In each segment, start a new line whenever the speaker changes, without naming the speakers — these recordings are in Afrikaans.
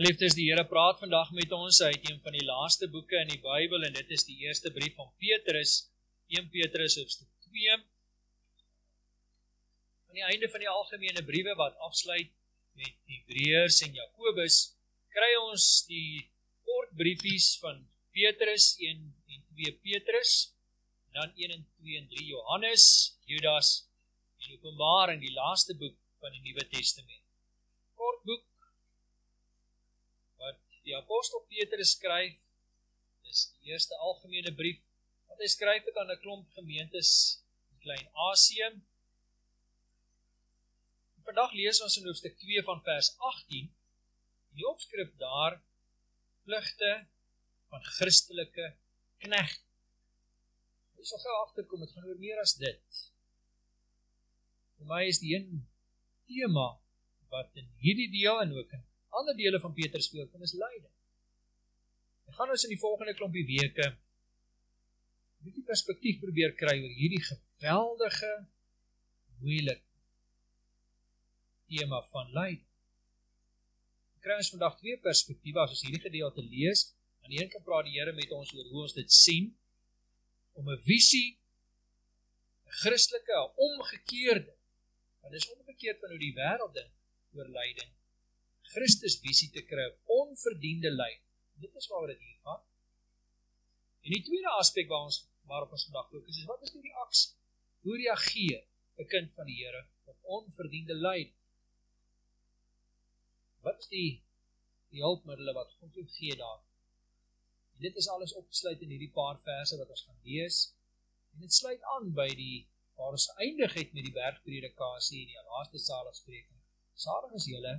Liefdes, die Here praat vandag met ons uit een van die laaste boeke in die Bybel en dit is die eerste brief van Petrus, 1 Petrus hoofstuk 2. Aan die einde van die algemene briewe wat afsluit met Hebreërs en Jakobus, kry ons die kort briefies van Petrus 1 en 2 Petrus, dan 1 en 2 en 3 Johannes, Judas en Openbaring, die laaste boek van die Nuwe Testament. Kort boek die apostel Petrus skryf dis die eerste algemene brief wat hy skryf het aan 'n klomp gemeentes in Klein-Asië. Vandag lees ons in hoofstuk 2 van vers 18 die opskrif daar pligte van Christelike knegt. Jy sal gou agterkom dit gaan oor meer as dit. Vir my is die een tema wat in hierdie deel en ook in ander dele van Petrus voorkom is lyding. Ek gaan ons in die volgende klompie weke 'n bietjie perspektief probeer kry oor hierdie geweldige moeilike tema van lyding. Ek kry ons vandag twee perspektiewe as ons hierdie gedeelte lees. Aan die een kant praat die Here met ons oor hoe ons dit sien om 'n visie 'n Christelike, 'n omgekeerde. Want dit is omgekeerd van hoe die wêreld dink oor lyding Christus visie te kry onverdiende lyding. Dit is waaroor dit hier gaan. En die tweede aspek waar ons waarop ons vandag fokus is wat is die reaksie? Hoe reageer 'n kind van die Here op onverdiende lyding? Wat is die die hulpmiddels wat God jou gee daar? En dit is alles opgesluit in hierdie paar verse wat ons gaan lees. En dit sluit aan by die waar ons eindig het met die bergpredikasie en die laaste saligspreking. Salig is julle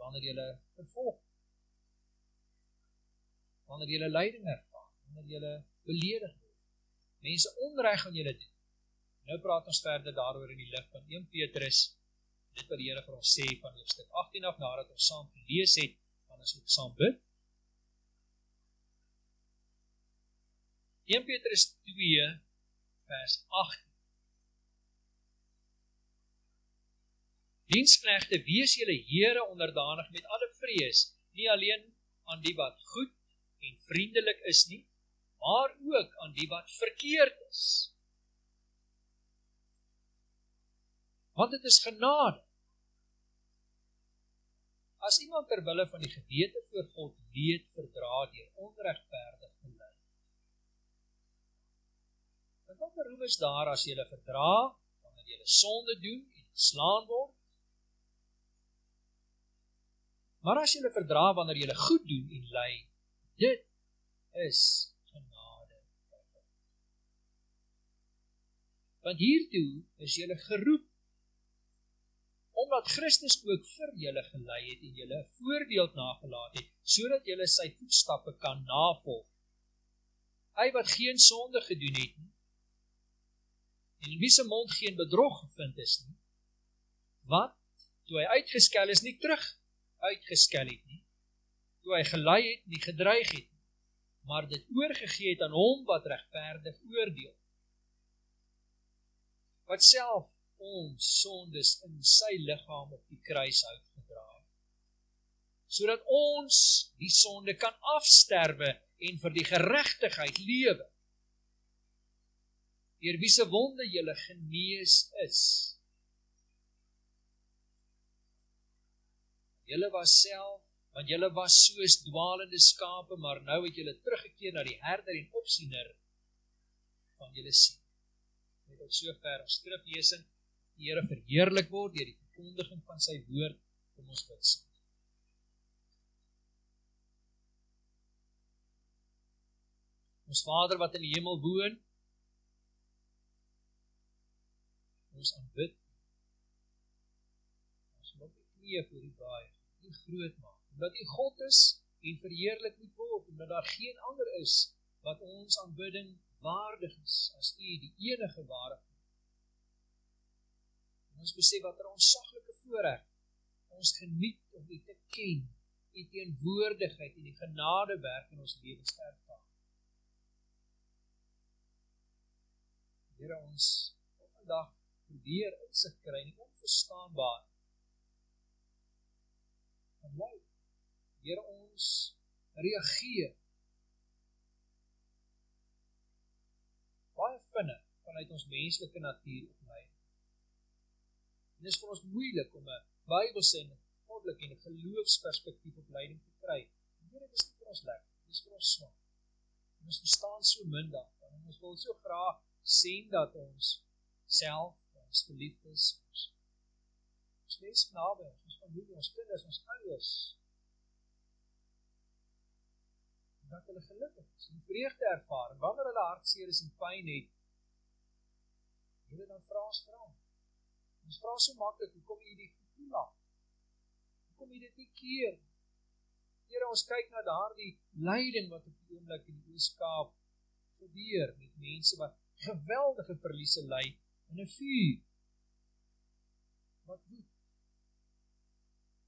wanneer jy vervolg. Wanneer jy lyding ervaar. Wanneer jy beledig word. Mense onreg aan julle doen. Nou praat ons verder daaroor in die lig van 1 Petrus. Dit wat die Here vir ons sê van hoofstuk 18 af nadat ons saam gelees het dan is ook saam bid. 1 Petrus 2 vers 8 Diensknegte, wees julle Here onderdanig met alle vrees, nie alleen aan die wat goed en vriendelik is nie, maar ook aan die wat verkeerd is. Want dit is genade. As iemand ter wille van die gewete voor God leed verdra deur onregverdig te ly. Wat beroep is daar as jy verdra wanneer jy sonde doen en geslaan word? Maar as jy hulle verdra wanneer jy hulle goed doen en ly, dit is genade. Want hiertoe is jy geroep omdat Christus ook vir julle gelei het en julle 'n voorbeeld nagelaat het sodat julle sy voetstappe kan navolg. Hy wat geen sonde gedoen het nie en wie se mond geen bedrog gevind is nie, wat toe hy uitgeskel is nie terug uitgeskel het nie. Toe hy gelei het, nie gedreig het nie, maar dit oorgegee het aan hom wat regverdig oordeel. Wat self ons sondes in sy liggaam op die kruis uitgedra het. Sodat ons die sonde kan afsterwe en vir die geregtigheid lewe. Deur wie se wonde jy genees is. Julle was self, want julle was soos dwaalende skape, maar nou het julle teruggekeer na die herder en opsiener van julle sien. Net op sover ons skriflesing die Here verheerlik word deur die verkondiging van sy woord kom ons bid. Ons Vader wat in die hemel woon, ons aanbid. Knieë voor U baie U groot maak. Omdat U God is en verheerlik moet word omdat daar geen ander is wat ons aanbidding waardig is as U die enige ware God. Ons besef wat 'n onsaglike voorreg ons geniet om U te ken, U teenwoordigheid en die genadewerk in ons lewens te ervaar. Here ons vandag probeer insig kry in onverstaanbare lyd. Here ons reageer baie vinnig vanuit ons menslike natuur op lei. Dit is vir ons moeilik om 'n Bybelse en goddelike en geloofsperspektief op leiding te kry. Here, dit is nie vir ons lekker, dit is vir ons swak. Ons verstaan so min daarvan en ons wil so graag sien dat ons self, ons geliefdes, ons mense naby ons, familie, ons kinders, ons ouers dat hulle gelukkig is en vreugde ervaar. En wanneer hulle hartseer is en pyn het Here dan vra ons vra ons vra so maklik hoekom u dit toelaat? Hoekom u dit nie keer? Here ons kyk na daardie lyding wat op die oomblik in die Ooskaap gebeur met mense wat geweldige verliese ly in 'n vuur. Wat woed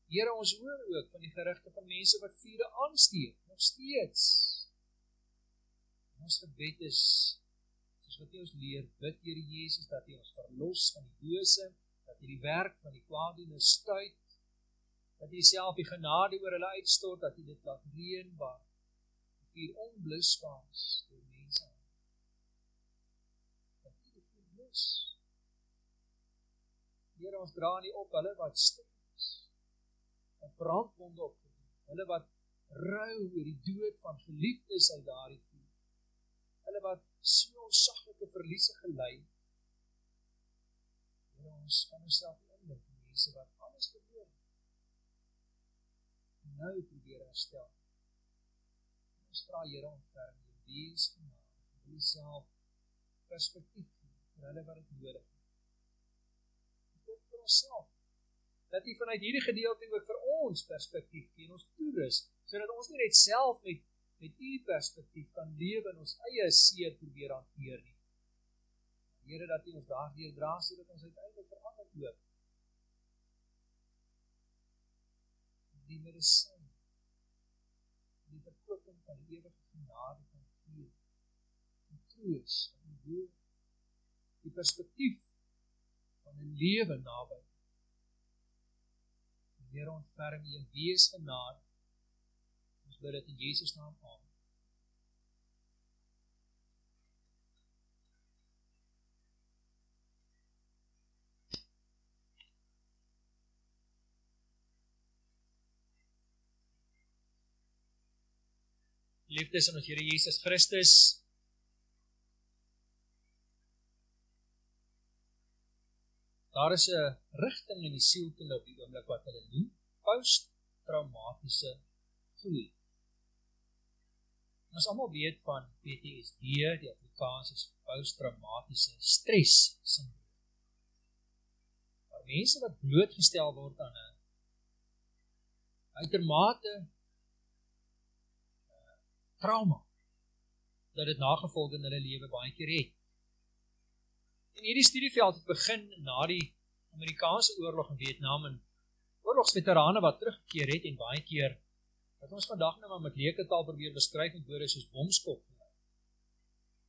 Here ons hoor ook van die gerugte van mense wat vure aansteek nog steeds. Ons gebed is soos wat U ons leer, bid Here Jesus dat U ons verlos van die bose, dat U die werk van die kwaadoener stuit, dat U self die genade oor hulle uitstort, dat U dit laat reën waar vuur onblusbaar is deur mense. Dat U dit verlos. Here ons dra nie op hulle wat stik 'n brandwonde op hulle wat rou oor die dood van geliefdes uit daardie vuur. Hulle wat so onsaglike verliese gely. Here ons kan onsself indink mense wat alles verloor. Nou probeer herstel. Ons vra Here om vir wees genade, vir self perspektief vir hulle wat dit nodig het. Dit vir onsself dat U vanuit hierdie gedeelte ook vir ons perspektief gee en ons toerus sodat ons nie net self met met U perspektief kan lewe en ons eie seer probeer hanteer nie. Here dat U ons daardeur dra sodat ons uiteindelik verander ook. Die medisyn die verkoping van die ewige genade kan gee. Die troos van die woord die perspektief van 'n lewe naby Here ontferm U en wees genade. Ons bid dit in Jesus naam. Amen. Liefdes aan ons Here Jesus Christus. Daar is 'n rigting in die sielkunde op die oomblik wat hulle noem post-traumatiese groei. Ons almal weet van PTSD, die Afrikaans is post-traumatiese stres sindroom. Maar mense wat blootgestel word aan 'n uitermate uh, trauma dat dit nagevolge in hulle lewe baie keer het. En hierdie studieveld het begin na die Amerikaanse oorlog in Vietnam en oorlogsveterane wat teruggekeer het en baie keer wat ons vandag nou maar met leuke taal probeer beskryf met woorde soos bomskop.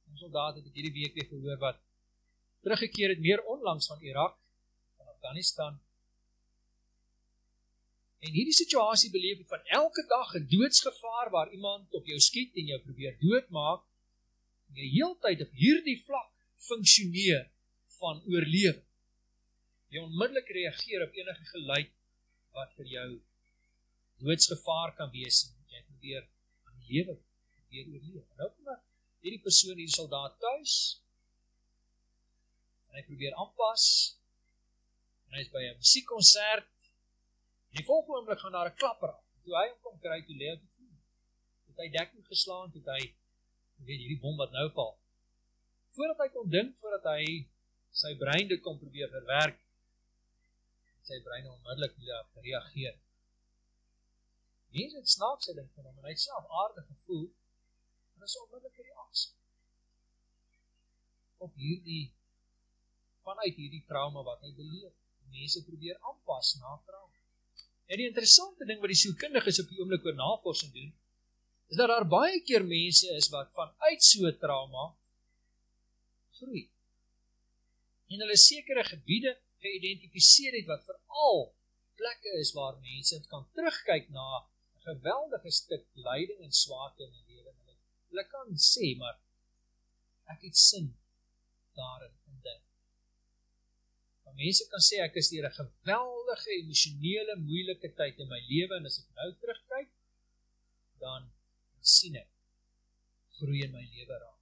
Ons soldate het hierdie week weer gehoor wat teruggekeer het meer onlangs van Irak en Afghanistan. En hierdie situasie beleef jy van elke dag 'n doodsgevaar waar iemand op jou skiet en jou probeer doodmaak. Jy heeltyd op hierdie vlak funksioneer van oorlewing. Jy onmiddellik reageer op enige geluid wat vir jou doodsgevaar kan wees en jy probeer aan die lewe probeer oorleef. Nou kom maar hierdie persoon, hierdie soldaat tuis en hy probeer aanpas en hy is by 'n musiekkonsert en die volgende oomblik gaan daar 'n klapper af. Toe hy hom kry, toe lê hy op die vloer. Het hy dekking geslaan, toe hy weet hierdie bom wat nou val. Voordat hy kon dink, voordat hy sy brein dit kon probeer verwerk, sy brein onmiddellik hierop gereageer. Mense het snaakse ding van hom en hy het self aardig gevoel. En dis onmiddellike reaksie. Op hierdie vanuit hierdie trauma wat hy beleef. Mense probeer aanpas na trauma. En die interessante ding wat die sielkundiges op die oomblik oor navorsing doen, is dat daar baie keer mense is wat vanuit so trauma groei en hulle sekere gebiede geïdentifiseer het wat veral plekke is waar mense kan terugkyk na geweldige stuk lyding en swaarte in 'n lewe hulle hulle kan sê maar ek het sin daarin ontdek. Maar mense kan sê ek is deur 'n geweldige emosionele moeilike tyd in my lewe en as ek nou terugkyk dan sien ek groei in my lewe raak.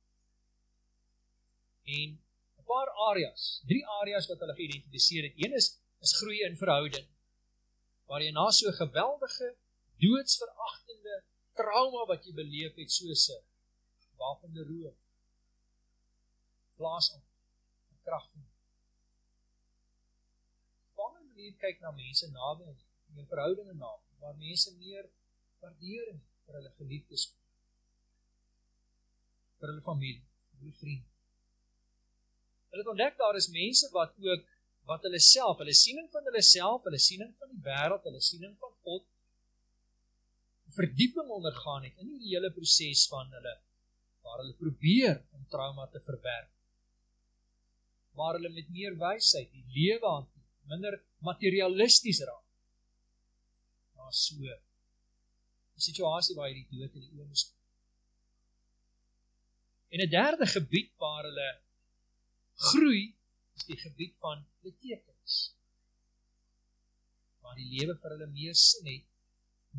En 'n paar areas, drie areas wat hulle geïdentifiseer het. Een is is groei in verhouding. Waar jy na so 'n geweldige doodsveragtende trauma wat jy beleef het soos 'n wapende roof. Plaas om krag van manier kyk na mense naby en in verhoudinge na waar mense meer waardering vir hulle geliefdes vir hulle familie, vir hulle vriende. Hulle het ontdek daar is mense wat ook wat hulle self, hulle siening van hulle self, hulle siening van die wêreld, hulle siening van God verdieping ondergaan het in die hele proses van hulle waar hulle probeer om trauma te verwerk. Maar hulle met meer wysheid die lewe aan minder materialisties raak. Maar so 'n situasie waar jy die dood in die oë moet En 'n derde gebied waar hulle groei is die gebied van betekenis. Waar die lewe vir hulle meer sin het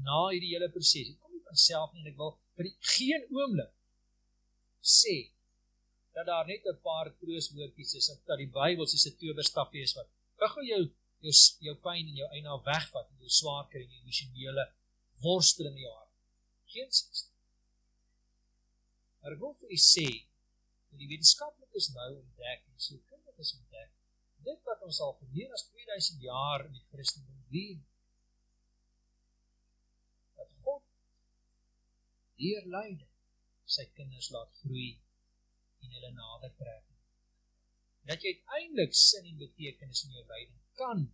na hierdie hele proses. Dit kom nie van self nie en ek wil vir geen oomblik sê dat daar net 'n paar trooswoordjies is of dat die Bybel soos 'n towerstafie is wat gou jou jou jou pyn en jou eina wegvat en jou swaarkry en jou emosionele worsteling in jou hart. Geen sins. Maar ek wil vir u sê dat die wetenskaplikes nou ontdek en so kundiges ontdek dit wat ons al vir meer as 2000 jaar in die Christendom weet dat God deur lyding sy kinders laat groei en hulle nader trek. Dat jy uiteindelik sin en betekenis in jou lyding kan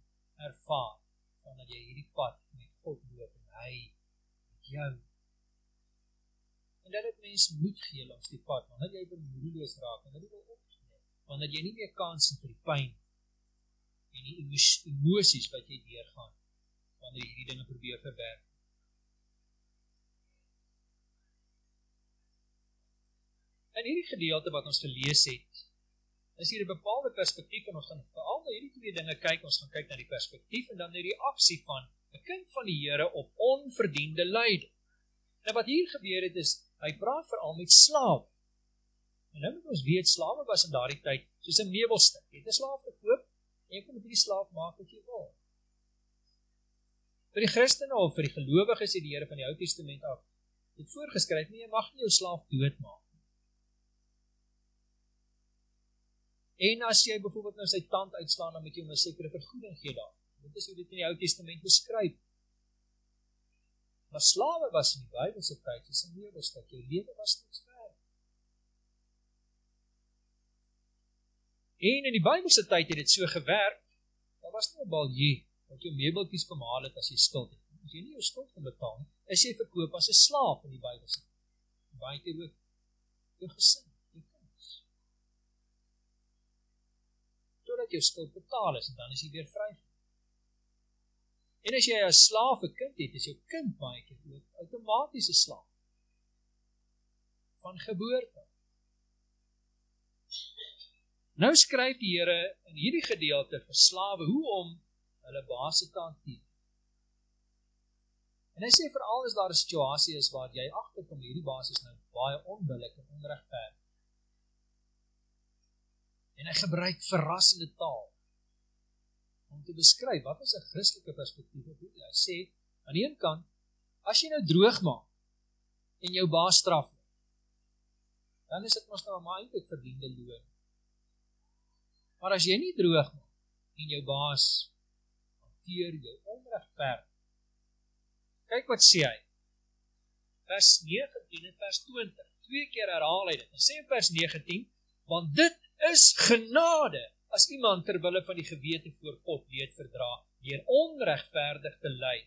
ervaar wanneer jy hierdie pad met God loop en hy met jou. En dat dit mens moed gee langs die pad wanneer jy bemoedeloos raak en dit wil opgee. Wanneer jy nie meer kans vir die pyn en die emosies wat jy deurgaan wanneer jy hierdie dinge probeer verwerk. En hierdie gedeelte wat ons gelees het, is hier 'n bepaalde perspektief en ons gaan veral na hierdie twee dinge kyk. Ons gaan kyk na die perspektief en dan na die reaksie van 'n kind van die Here op onverdiende lyding. Nou wat hier gebeur het is hy praat veral met slawe. En nou moet ons weet slawe was in daardie tyd soos 'n meubelstuk. Jy het 'n slaaf gekoop en jy kon met hierdie slaaf maak wat jy wil. Vir die Christene of vir die gelowiges het die Here van die Ou Testament af dit voorgeskryf nie jy mag nie jou slaaf doodmaak En as jy byvoorbeeld nou sy tand uitslaan dan moet jy hom 'n sekere vergoeding gee daar. Dit is hoe dit in die Ou Testament beskryf. Maar slawe was in die Bybelse tyd soos 'n meubelstuk. Jou lewe was niks werd. En in die Bybelse tyd het dit so gewerk. Daar was nie 'n baljie wat jou meubeltjies kom haal het as jy skuld het. As jy nie jou skuld kan betaal nie, is jy verkoop as 'n slaaf in die Bybelse tyd. Baie keer ook jou gesin totdat jou skuld betaal is en dan is jy weer vry. En as jy 'n slaaf 'n kind het, is jou kind baie keer ook outomaties 'n slaaf van geboorte. Nou skryf die Here in hierdie gedeelte vir slawe hoe om hulle baase te hanteer. En hy sê veral as daar 'n situasie is waar jy agterkom hierdie baas is nou baie onbillik en onregverdig En hy gebruik verrassende taal om te beskryf wat is 'n Christelike perspektief op dit. Hy sê aan die een kant as jy nou droog maak en jou baas straf, dan is dit mos nou 'n eintlik verdiende loon. Maar as jy nie droog maak en jou baas hanteer jou onregverdig. Kyk wat sê hy. Vers 19 en vers 20. Twee keer herhaal hy dit. Hy sê in vers 19, want dit is genade as iemand ter wille van die gewete voor God leed verdra deur onregverdig te ly.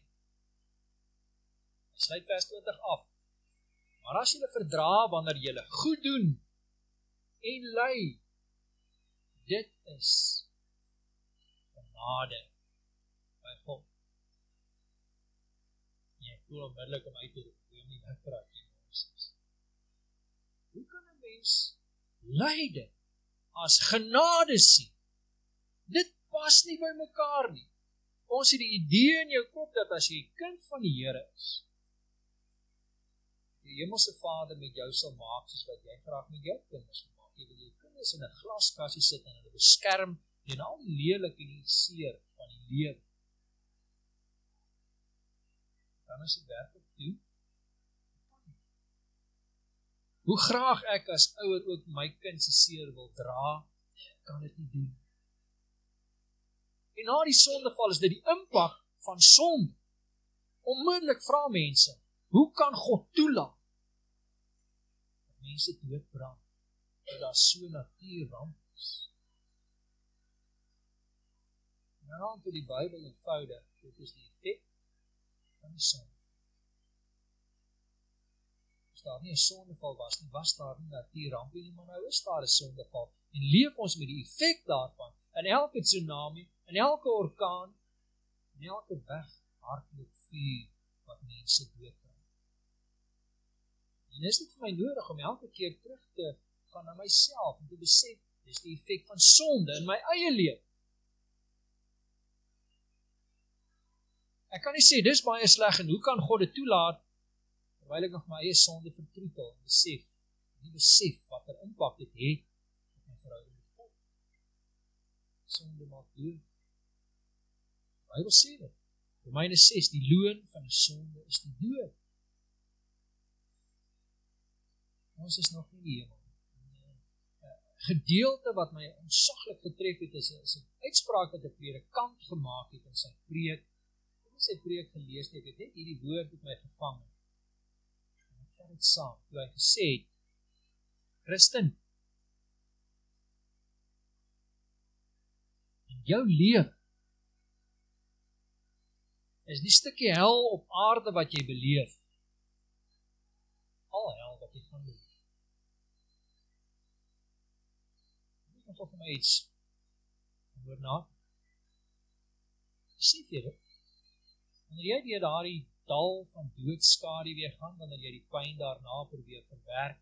Sluit vers 20 af. Maar as jy verdra wanneer jy goed doen en ly, dit is genade by God. Ja. voel onmiddellik om uit te roep, jy nie nou praat nie. Hoe kan 'n mens lyding as genade sien? Dit pas nie by mekaar nie. Ons het die idee in jou kop dat as jy kind van die Here is, die hemelse Vader met jou sal maak soos wat jy graag met jou kinders maak. Jy wil jou kinders in 'n glaskassie sit en hulle beskerm teen al die lelik en die seer van die lewe. Dan is dit werklik toe. Hoe graag ek as ouer ook my kind se seer wil dra, kan dit nie doen. En na die sondeval is dit die impak van sonde. Onmiddellik vra mense, hoe kan God toelaat dat mense doodbrand? Dat daar so natuurramp is. Nou dan vir die Bybel eenvoudig, dit is die effek van die sonde. As daar nie 'n sondeval was nie, was daar nie natuurramp nie, maar nou is daar 'n sondeval en leef ons met die effek daarvan in elke tsunami in elke orkaan, in elke weg hardloop vuur wat mense doodbring. En is dit vir my nodig om elke keer terug te gaan na myself en te besef dis die effek van sonde in my eie lewe. Ek kan nie sê dis baie sleg en hoe kan God dit toelaat terwyl ek nog my eie sonde vertroetel en besef, nie besef watter impak dit het op my verhouding met God. Sonde maak dood. Bybel sê dit. Romeine 6, die loon van die sonde is die dood. Ons is nog nie die hemel. Gedeelte wat my onsaglik getref het is 'n uitspraak wat 'n predikant gemaak het in sy preek. Ek het sy preek gelees, ek het net hierdie woord op my gevang. Ek vat dit saam. Hy het gesê: "Christen, in jou lewe is die stukkie hel op aarde wat jy beleef. Al hel wat jy gaan beleef. Dit nog vir my iets. Hoor na. Sien jy dit? Wanneer jy deur daardie dal van doodskade weer gaan, wanneer jy die pyn daarna probeer verwerk,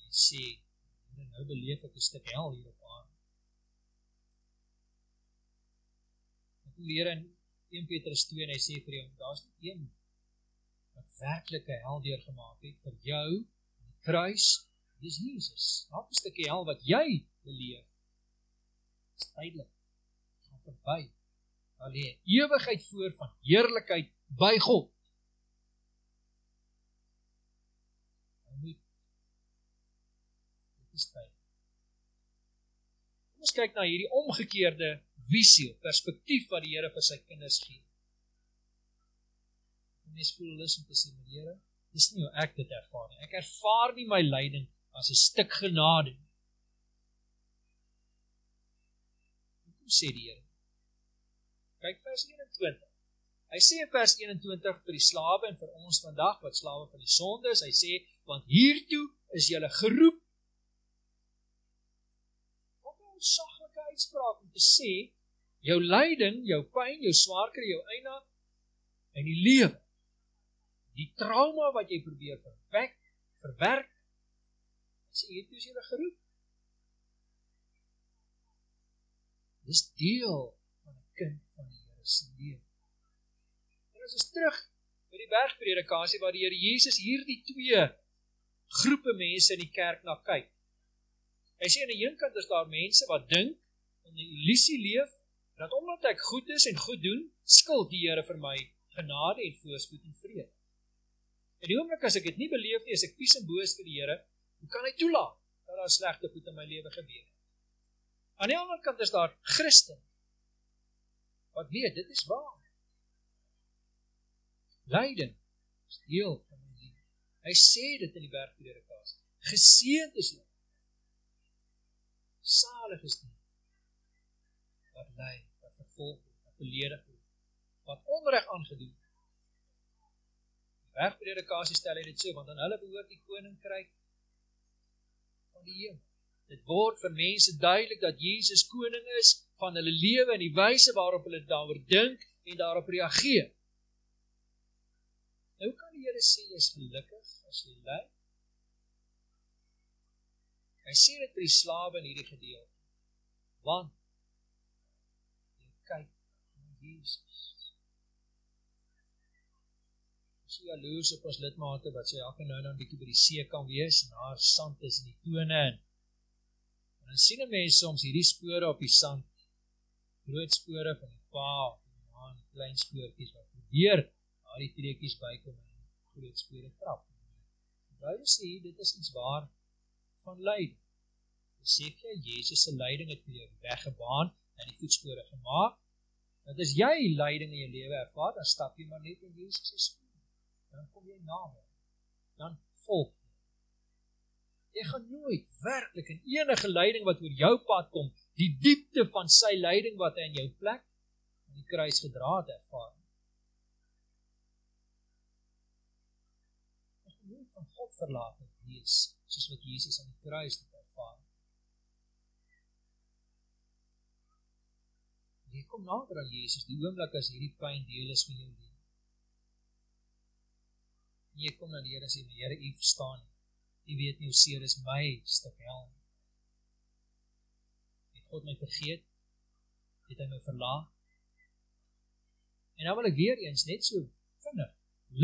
jy sê, nou beleef ek 'n stuk hel hier op aarde. Ek leer 1 Petrus 2 en hy sê vir jou, daar's net een wat werklike hel deurgemaak het vir jou, die kruis, dis Jesus. Daar 'n stukkie hel wat jy beleef. Tydelik. Gaan verby. Daar lê ewigheid voor van heerlikheid by God. Is tyd. Kom ons kyk na hierdie omgekeerde visie, perspektief wat die Here vir sy kinders gee. Mens voel lus om te sê, Here, dis nie hoe ek dit ervaar nie. Ek ervaar nie my lyding as 'n stuk genade nie. Hoe sê die Here? Kyk vers 21. Hy sê in vers 21 vir die slawe en vir ons vandag wat slawe van die sonde is, hy sê want hiertoe is julle geroep. Onsaglike uitspraak om te sê jou lyding, jou pyn, jou swaarkry, jou eina in die lewe. Die trauma wat jy probeer verwek, verwerk, sê jy toe is jy geroep. Dis deel van 'n kind van die Here se lewe. En as ons terug by die bergpredikasie waar die Here Jesus hierdie twee groepe mense in die kerk na kyk. Hy sê aan die een kant is daar mense wat dink in 'n illusie leef dat omdat ek goed is en goed doen, skuld die Here vir my genade en voorspoed en vrede. En die oomblik as ek dit nie beleef nie, as ek vies en boos vir die Here, hoe kan hy toelaat dat daar slegte goed in my lewe gebeur? Aan die ander kant is daar Christen wat weet dit is waar. Lyding is deel van my lewe. Hy sê dit in die bergpredikasie. Geseënd is jy. Salig is jy wat ly, wat vervolg word, wat beledig word, wat onreg aangedoen word. Die wegpredikasie stel dit so, want aan hulle behoort die koninkryk van die hemel. Dit word vir mense duidelik dat Jesus koning is van hulle lewe en die wyse waarop hulle daaroor dink en daarop reageer. Here sê jy is gelukkig as jy ly. Hy sê dit vir die slawe in hierdie gedeelte. Want jy kyk na Jesus. Ons sien jaloers op ons lidmate wat sê elke nou en dan bietjie by die see kan wees en daar sand is in die tone en en dan sien 'n mens soms hierdie spore op die sand. Groot spore van die pa en die ma en klein spoortjies wat probeer daardie treetjies bykom en groot spore trap. Baie sê dit is iets waar van lyding. Besef jy Jesus se lyding het vir jou weggebaan en die voetspore gemaak? Dat as jy lyding in jou lewe ervaar, dan stap jy maar net in Jesus se spore. Dan kom jy na hom. Dan volg jy. Jy gaan nooit werklik in enige lyding wat oor jou pad kom, die diepte van sy lyding wat hy in jou plek aan die kruis gedra het ervaar. Jy gaan nooit van God verlaat wees soos wat Jesus aan die kruis het ervaar. Jy kom nader aan Jesus die oomblik as hierdie pyn deel is van jou lewe. Jy kom na die Here en sê, Here, U verstaan. U weet nie hoe seer is my stuk hel. Het God my vergeet? Het hy my verlaat? En nou wil ek weer eens net so vinnig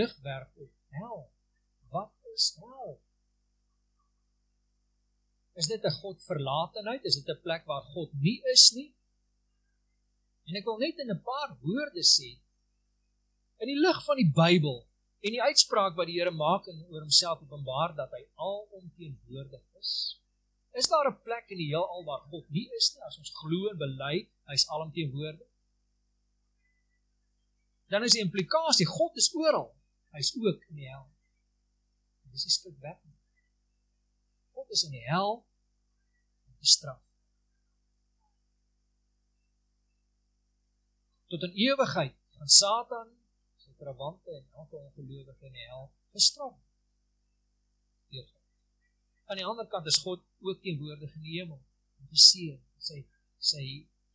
lig werp op hel. Wat is hel? Is dit 'n God verlatenheid? Is dit 'n plek waar God nie is nie? En ek wil net in 'n paar woorde sê in die lig van die Bybel en die uitspraak wat die Here maak en oor homself openbaar dat hy alomteenwoordig is. Is daar 'n plek in die heelal waar God nie is nie as ons glo en bely hy's alomteenwoordig? Dan is die implikasie God is oral. Hy's ook in die hel. Dis is. God is in die hel te straf. Tot in ewigheid gaan Satan sy trawante en elke ongelowige in die hel gestraf. Deur. Aan die ander kant is God ook teenwoordig in die hemel om te seën, sy sy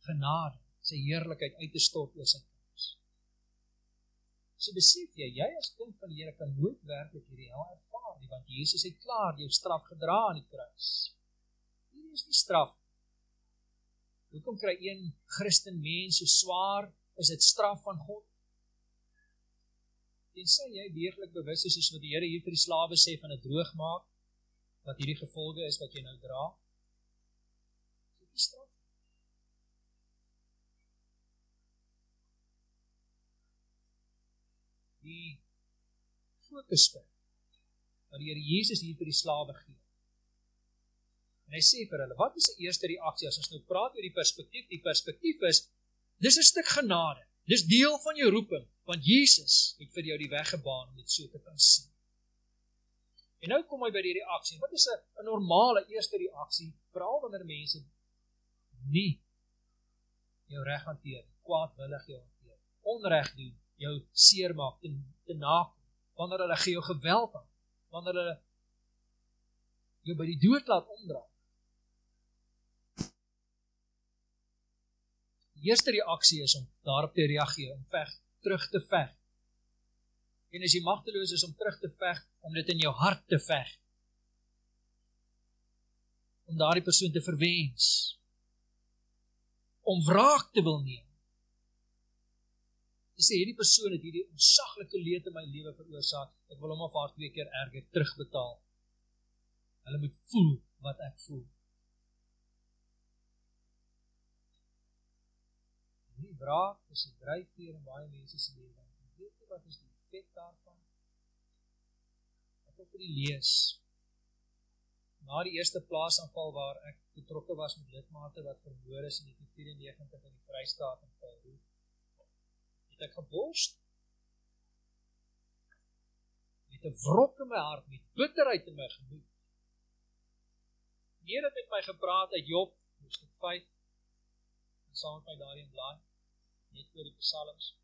genade, sy heerlikheid uit te stort oor sy kinders. So besef jy, jy as kind van die Here kan nooit werklik hierdie hel ervaar nie, want Jesus het klaar jou straf gedra aan die kruis. Hier is die straf. Hoekom kry een Christen mens so swaar is dit straf van God. Tensy jy deeglik bewus is soos wat die Here hier vir die slawe sê van 'n droog maak wat hierdie gevolge is wat jy nou dra. Dis die straf. Die fokuspunt wat die Here Jesus hier vir die slawe gee. En hy sê vir hulle, wat is die eerste reaksie as ons nou praat oor die perspektief? Die perspektief is Dis 'n stuk genade. Dis deel van jou roeping, want Jesus het vir jou die weg gebaan om dit so te kan sien. En nou kom hy by die reaksie. Wat is 'n 'n normale eerste reaksie veral wanneer mense nie jou reg hanteer, kwaadwillig jou hanteer, onreg doen, jou seermaak, te, te naak, wanneer hulle gee jou geweld aan, wanneer hulle jou by die dood laat omdraai. Die eerste reaksie is om daarop te reageer, om veg, terug te veg. En as jy magteloos is om terug te veg, om dit in jou hart te veg. Om daardie persoon te verwens. Om wraak te wil neem. Jy sê hierdie persoon het hierdie onsaglike leed in my lewe veroorsaak. Ek wil hom of haar twee keer erger terugbetaal. Hulle moet voel wat ek voel. die wraak is 'n dryfveer in baie mense se lewe. Weet jy wat is die effek daarvan? Ek het vir die lees na die eerste plaasaanval waar ek betrokke was met lidmate wat vermoor is in 1994 in die Vrystaat in Peru. Het ek geborst met 'n wrok in my hart, met bitterheid in my gemoed. Hier het met my gepraat uit Job, hoofstuk 5 saam met my daarin blaai net oor die psalms.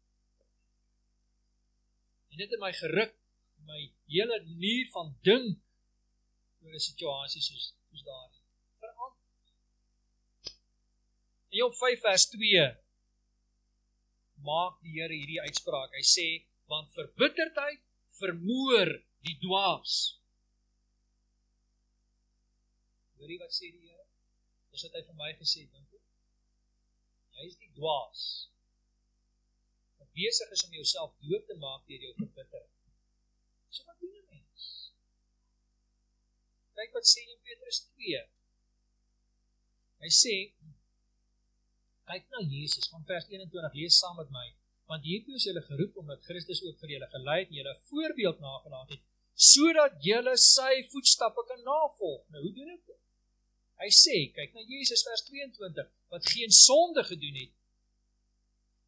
En dit het my geruk my hele manier van dink oor 'n situasie soos soos daardie. Verander. In Job 5 vers 2 maak die Here hierdie uitspraak. Hy sê want verbitterdheid, vermoor die dwaas. Hoorie wat sê die Here? Dis wat hy vir my gesê het, dink ek. Jy is die dwaas. Wat besig is om jouself dood te maak deur jou verbittering. So wat doen 'n mens? Kyk wat sê in Petrus 2. Hy sê kyk na Jesus van vers 21 lees saam met my want hiertoe is julle geroep omdat Christus ook vir julle gelei het en julle voorbeeld nagelaat het sodat julle sy voetstappe kan navolg. Nou hoe doen dit? Hy sê, kyk na Jesus vers 22 wat geen sonde gedoen het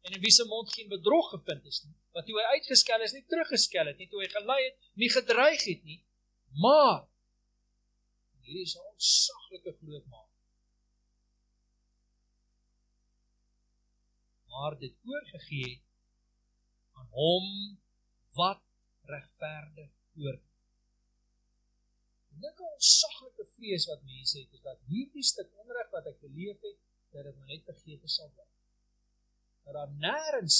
en in wie se mond geen bedrog gevind is nie, wat toe hy uitgeskel is nie teruggeskel het nie, toe hy gelei het, nie gedreig het nie, maar hierdie is 'n ontsaglike groot maat. Maar dit oorgegee het aan hom wat regverdig oordeel. Dink aan onsaglike vrees wat mense het is dat hierdie stuk onreg wat ek beleef het, dat dit maar net vergeet sal bly. Dat daar nêrens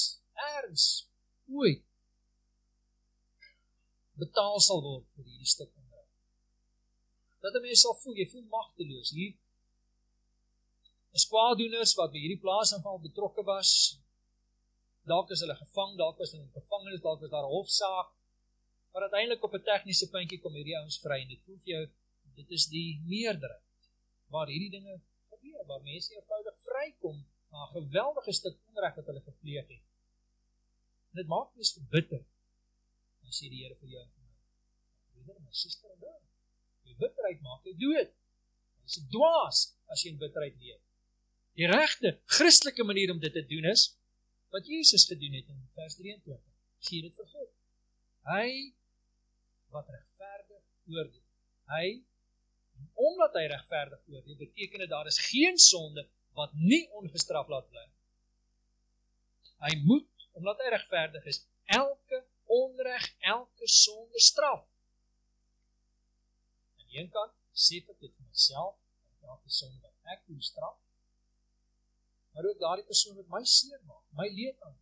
erns ooit betaal sal word vir hierdie stuk onreg. Dat 'n mens sal voel jy voel magteloos hier. Is kwaadoeners wat by hierdie plaas aanval betrokke was, dalk is hulle gevang, dalk was hulle in gevangenis, dalk was daar 'n hofsaak. Maar uiteindelik op 'n tegniese puntjie kom hierdie ouens vry en dit vir jou dit is die meerderheid waar hierdie dinge gebeur, waar mense eenvoudig vrykom na 'n geweldige stuk onreg wat hulle gepleeg het. Dit maak mens verbitter. Dan sê die Here vir jou en my: "Broeder, my suster. Jy bitterheid maak jou dood. Dit is dwaas as jy in bitterheid leef." Die regte Christelike manier om dit te doen is wat Jesus gedoen het in vers 23. Gee dit vir God. Hy wat regverdig oordeel. Hy omdat hy regverdig oordeel, beteken dit daar is geen sonde wat nie ongestraf laat bly. Hy moet omdat hy regverdig is, elke onreg, elke sonde straf. Aan een kant sê ek dit vir myself, elke sonde wat ek doen straf, maar ook daardie persoon wat my seermaak, my leed aan,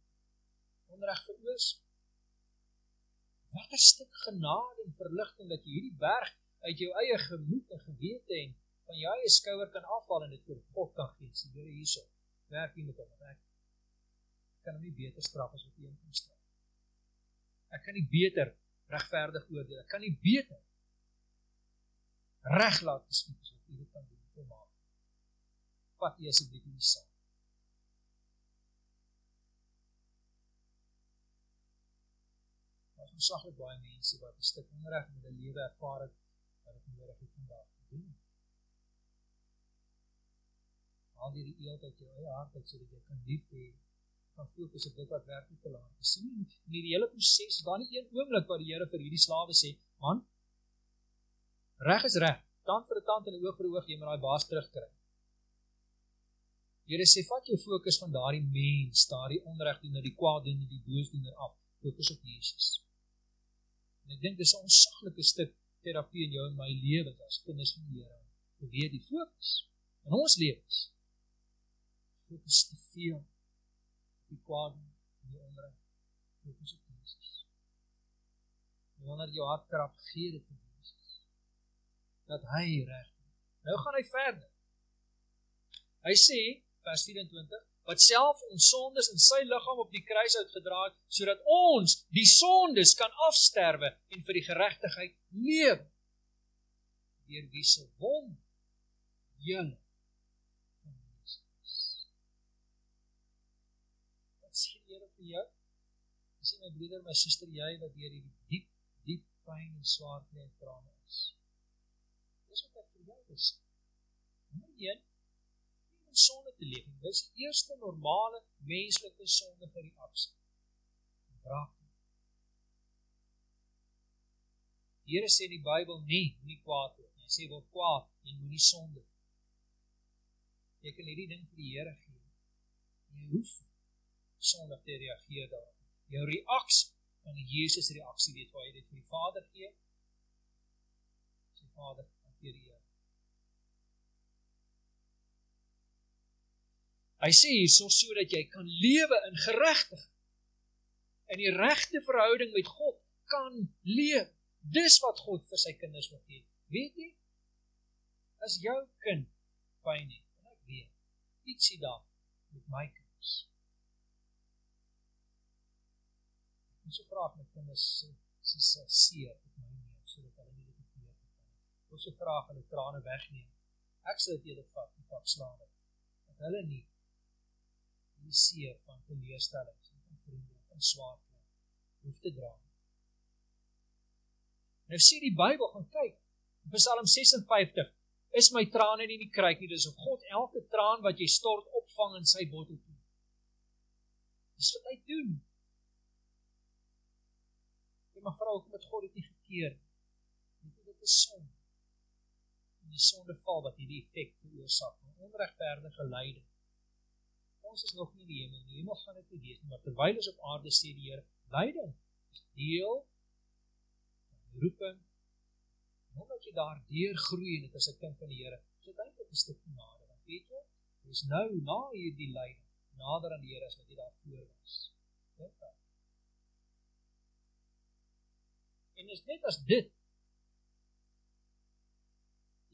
onreg veroorsaak. Wat 'n stuk genade en verligting dat jy hierdie berg uit jou eie gemoed en gewete en van jou eie skouer kan afval en dit vir God kan gee. Sê Here hierso, werk hier met hom. Ek kan hom nie beter straf as wat hy hom straf. Ek kan nie beter regverdig oordeel. Ek kan nie beter reg laat geskied as wat hy dit kan doen vir my. Vat jy asseblief die saak. Ontsaglik baie mense wat 'n stuk onreg met 'n lewe ervaar het wat dit nodig het vandag te doen. Al die eelt uit jou eie hart uit sodat jy kan lief hê, kan fokus op dit wat werklik belang is. Sien in hierdie hele proses, daar nie een oomblik waar die Here vir hierdie slawe sê, "Man, reg is reg. Tand vir 'n tand en 'n oog vir oog, jy moet daai baas terugkry." Here sê, "Vat jou fokus van daardie mens, daardie onregdoener, die kwaaddoener, die boosdoener af. Fokus op Jesus." En ek dink dis 'n onsaglike stuk terapie in jou en my lewe as kinders van die Here. Te weet die fokus in ons lewens. Fokus te veel op die kwaad en die onreg. Fokus op Jesus. En wanneer jou hart krap gee dit vir Jesus. Dat hy reg. Nou gaan hy verder. Hy sê vers 24 wat self ons sondes in sy liggaam op die kruis uitgedra het sodat ons die sondes kan afsterwe en vir die geregtigheid leef. Deur wie se wond julle vir jou? Sê my broeder my suster jy wat deur hierdie diep diep pyn en swaar kry en trane is. Dis wat ek vir jou wil sê. Nommer 1 sonde te leef. Dit is die eerste normale menslike sondige reaksie. Wraak. Die Here sê in die Bybel nie moenie kwaad wees nie. Hy sê word kwaad en moenie sonde. Jy kan hierdie ding vir die Here gee. Jy hoef sondig te reageer daarop. Jou reaksie kan Jesus reaksie weet waar jy dit vir die Vader gee. Sy Vader die Hy sê hierso sodat jy kan lewe in geregtigheid. In die regte verhouding met God kan leef. Dis wat God vir sy kinders wil gee. Weet jy? As jou kind pyn het, en ek weet ietsie daar met my kinders. Ek sou graag met kinders se se seer op my neem sodat hulle nie dit weer kan nie. Ek sou graag hulle trane wegneem. Ek sou dit eerder vat pak slaan het. Dat hulle nie die seer van teleurstellings en vriende en swaar kry hoef te dra. Nou sê die Bybel gaan kyk. Psalm 56 is my trane nie in die kruik nie, dis of God elke traan wat jy stort opvang in sy bottel toe. Dis wat hy doen. Jy mag vra hoekom het God dit nie gekeer nie? Dit is sonde. Die sonde val wat hierdie effek veroorsaak, onregverdige lyding. Ons is nog nie in die hemel nie. Hemel gaan dit nie wees nie, maar terwyl ons op aarde sê die Here, lyding is deel van roeping omdat jy daar deur groei en dit as 'n kind van die Here, is dit eintlik 'n stuk genade. Want weet jy, dis nou na hierdie lyding nader aan die Here as wat jy daar voor was. Dit dan. En is net as dit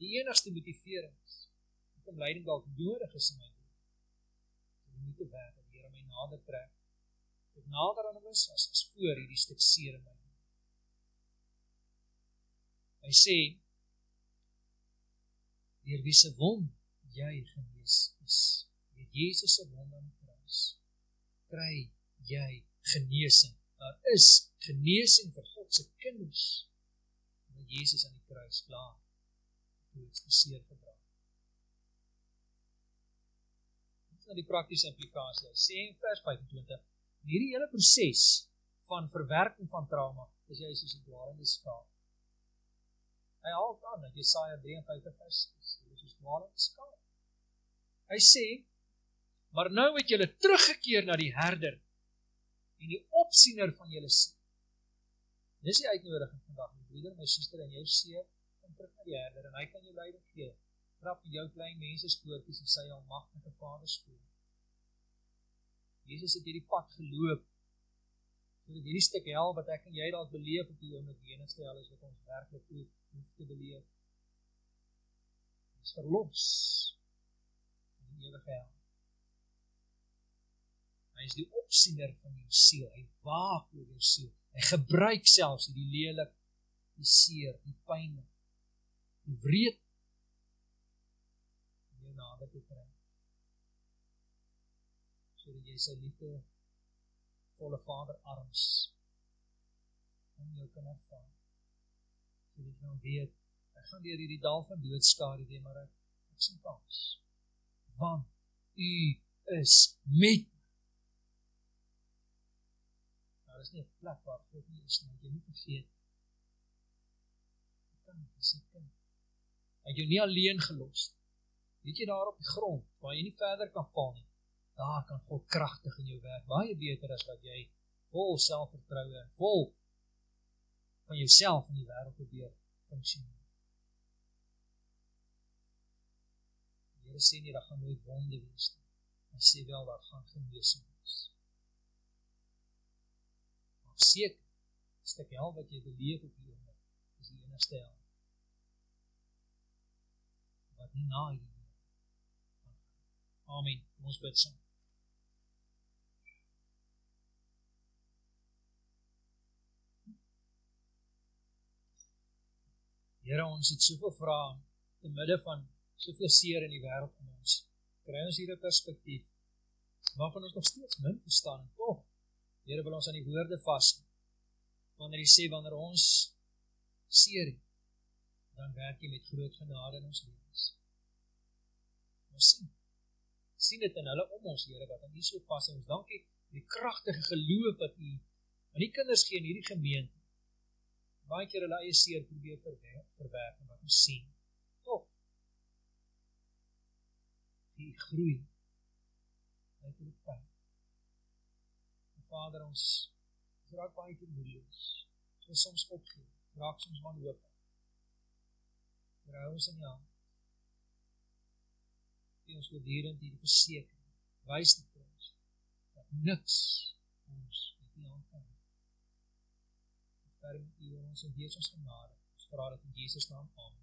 die enigste motivering is om lyding dalk nodig is in my nie te werk dat die Here my nader trek. Ek nader aan hom is as as voor hierdie stuk seer in my Hy sê deur wie se wond jy genees is. Deur Jesus se wond aan die kruis kry jy genesing. Daar is genesing vir God se kinders. Want Jesus aan die kruis klaar het die seer gedra. Is nou die praktiese implikasie. Sê in vers 25, hierdie hele proses van verwerking van trauma is jy soos 'n dwaalende skaap Hy haal aan dat Jesaja 53 vers dis is dwaalend skaap. Hy sê: "Maar nou het julle teruggekeer na die herder en die opsiener van julle siel." Dis die uitnodiging vandag, my broeder, my suster en jou seer, kom terug na die herder en hy kan jou leiding gee. Trap jou klein mense spoortjies in sy almagtige Vader spoor. Jesus het hierdie pad geloop sodat hierdie stuk hel wat ek en jy dalk beleef op die oomblik die enigste hel is wat ons werklik hoef hoef te beleef. Is verlos in die ewige hel. Hy is die opsiener van jou siel. Hy waak oor jou siel. Hy gebruik selfs die lelik, die seer, die pyn, die wreed nader te kry. Sodat jy sy liefde volle Vader arms om jou kan ervaar jy dit nou weet, ek gaan deur hierdie dal van doodskade weer, maar ek, ek sien kans. Want u is met Nou is nie 'n plek waar God nie is nie, jy nie vergeet. Jy kan dis 'n kind. Hy het jou nie alleen gelos nie. Weet jy daar op die grond waar jy nie verder kan val nie. Daar kan God kragtig in jou werk, baie beter as wat jy vol selfvertroue en vol van jouself in die wêreld probeer funksioneer. Die Here sê nie dat gaan nooit wonde wees nie. Hy sê wel dat gaan genesing wees. Maar seker, stuk hel wat jy beleef op hierdie is die enigste hel. Wat nie na hierdie Amen. Ons bid saam. Here, ons het soveel vrae te midde van soveel seer in die wêreld om ons. Kry ons hier 'n perspektief waarvan ons nog steeds min verstaan en tog. Here wil ons aan die woorde vas. Wanneer jy sê wanneer ons seer het, dan werk jy met groot genade in ons lewens. Ons sien sien dit in hulle om ons Here wat aan U so pas en ons dankie vir die kragtige geloof wat U aan die kinders gee in hierdie gemeente baie keer hulle eie seer probeer verwerk, verwerk en wat ons sien. Tog. Die groei uit die pyn. Vader ons raak baie te moedeloos. Ons soms opgee, raak soms wanhoop. Hou ons in jou. Die ons voortdurend hierdie versekering wys dit vir ons dat niks ons met U ons en wees ons genade. Ons vra dit in Jesus naam. Amen.